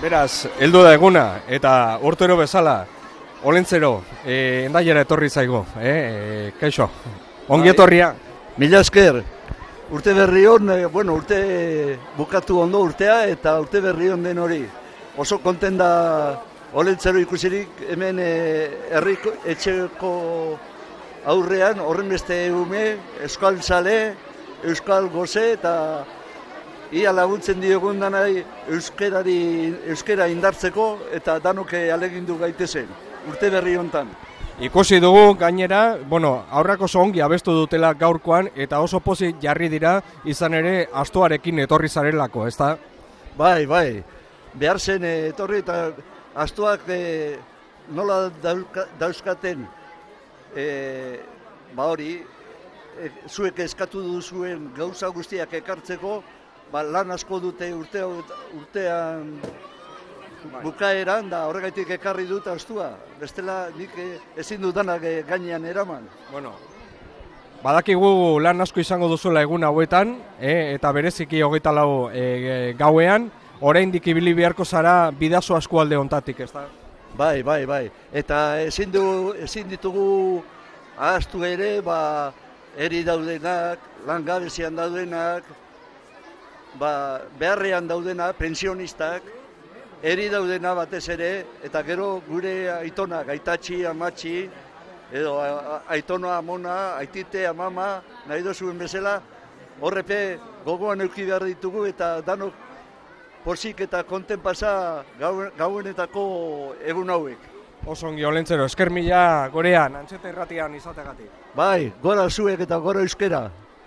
Beraz, heldu da eguna, eta urtero bezala, olentzero, e, endaiera etorri zaigo, e, e, kaixo, ongi Bai. etorria. Mila esker, urte berri hon, eh, bueno, urte bukatu ondo urtea eta urte berri hon den hori. Oso konten da olentzero ikusirik hemen eh, herriko etxeko aurrean horren beste ume, euskal sale, euskal goze eta ia laguntzen diogun danai euskerari, euskera indartzeko eta danoke alegindu gaitezen, urte berri hontan. Ikusi dugu gainera, bueno, aurrako ongi abestu dutela gaurkoan, eta oso pozik jarri dira izan ere astoarekin etorri zarelako, ezta? Bai, bai. Behar zen eh, etorri eta astuak eh, nola dauka, dauzkaten eh, ba hori, eh, zuek eskatu duzuen gauza guztiak ekartzeko, ba, lan asko dute urte, urtean bukaeran, da horregaitik ekarri dut astua. Bestela nik eh, ezin dudanak eh, gainean eraman. Bueno, badakigu lan asko izango duzuela egun hauetan, e, eta bereziki hogeita lau e, gauean, oraindik ibili beharko zara bidazo asko alde ontatik, ezta? Bai, bai, bai. Eta ezin, du, ezin ditugu ahaztu ere, ba, eri daudenak, langabezian daudenak, ba, beharrean daudenak, pensionistak, eri daudena batez ere, eta gero gure aitonak, aitatxi, amatxi, edo aitona, amona, aitite, amama, nahi dozuen bezala, horrepe gogoan euki behar ditugu eta danok pozik eta konten pasa gau- gauenetako egun hauek. Oso ongi olentzero, esker mila gorean, antxeta irratian izategatik. Bai, gora zuek eta gora euskera.